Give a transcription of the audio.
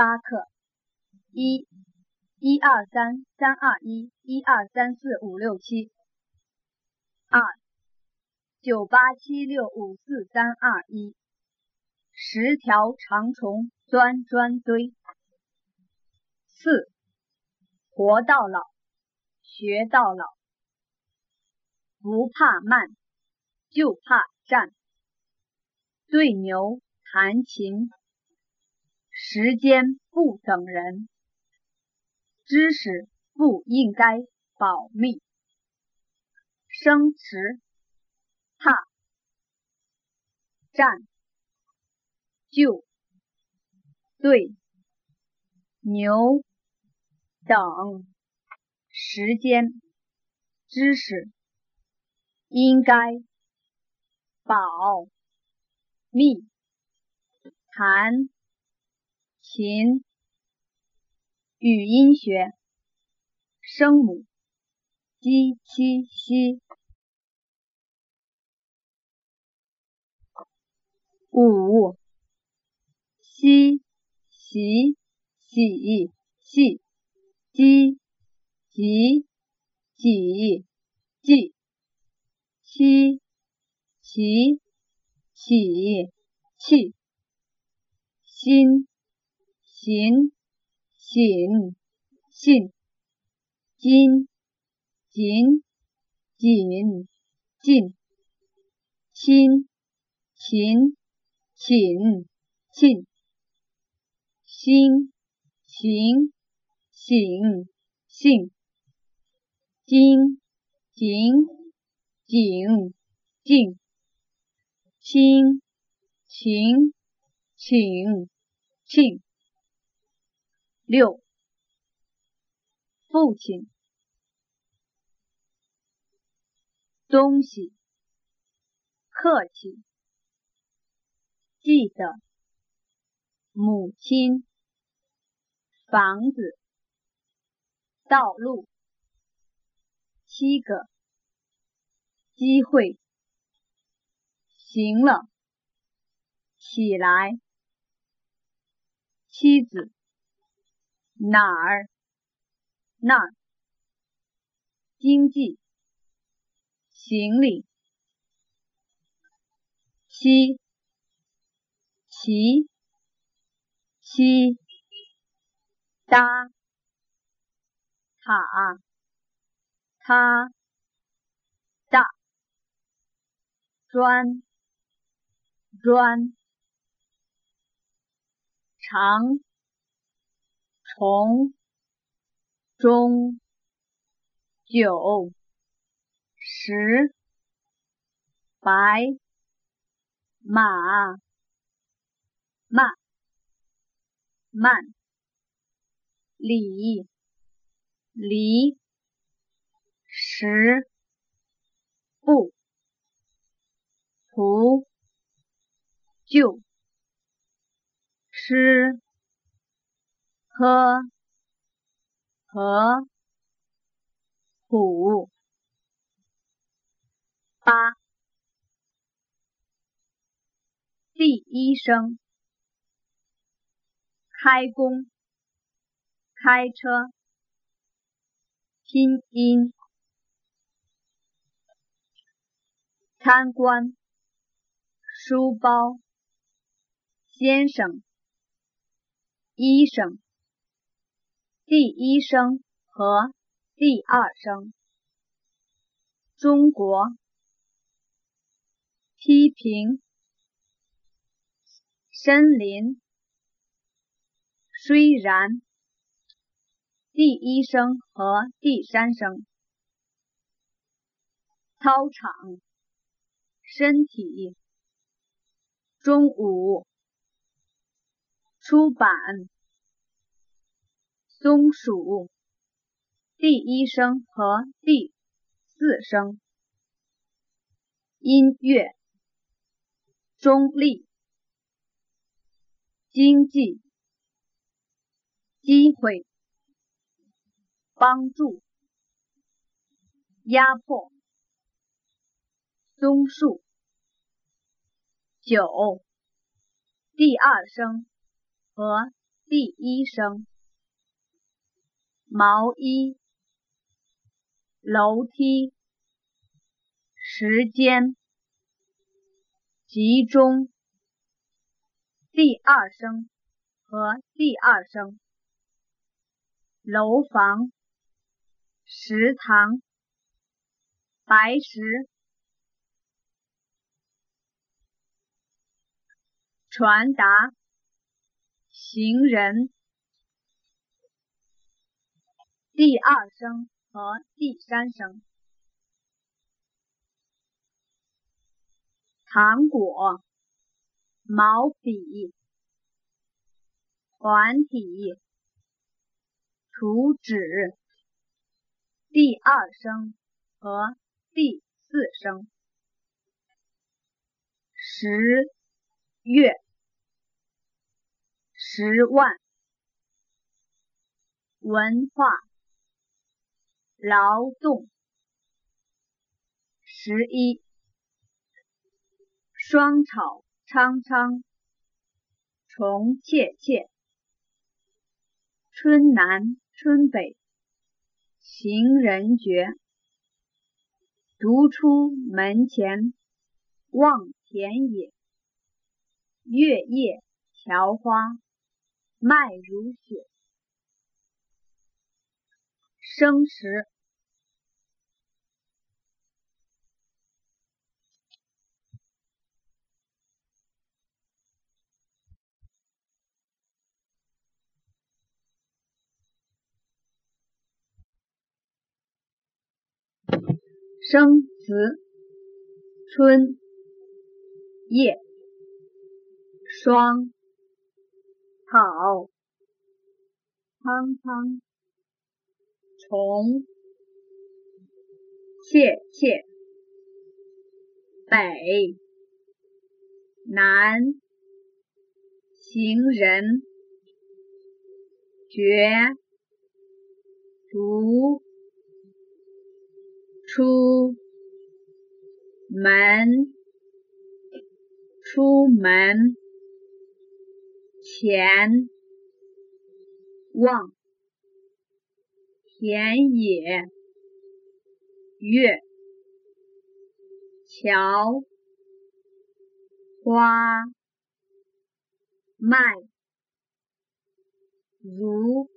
八课：一、一二三，三二一，一二三四五六七；二、九八七六五四三二一，十条长虫钻砖堆；四、活到老，学到老，不怕慢，就怕站。对牛弹琴。时间不等人，知识不应该保密。生词：怕、站、就、对、牛等。时间、知识应该保密。谈。琴，语音学，声母。鸡、七、西。五，西、习、喜、系、鸡、吉、己、记。七、齐、起、气、心。行，醒，信，金，紧，紧，进，亲，勤，请，进，心，情，醒，信，金，紧，紧，进，亲，情，请，庆。六，父亲，东西，客气，记得，母亲，房子，道路，七个，机会，行了，起来，妻子。哪儿？那儿。经济。行李。七。齐。七。搭。塔。他。大。砖。砖。长。从中九十白马慢慢里离十不图就吃。喝，和，虎，八，第一声，开工，开车，拼音，参观，书包，先生，医生。第一声和第二声，中国批评森林，虽然第一声和第三声，操场身体，中午出版。松鼠，第一声和第四声，音乐，中立，经济，机会，帮助，压迫，松树，九，第二声和第一声。毛衣，楼梯，时间，集中，第二声和第二声。楼房，食堂，白石，传达，行人。第二声和第三声，糖果、毛笔、团体、图纸。第二声和第四声，十月、十万、文化。劳动，十一，霜草苍苍，虫切切，春南春北，行人绝，独出门前望田野，月夜桥花麦如雪。生时，生词：春、叶、霜、草、苍苍。从，切切，北，南，行人，绝，独，出，门，出门，前，望。田野，月，桥，花，麦，如。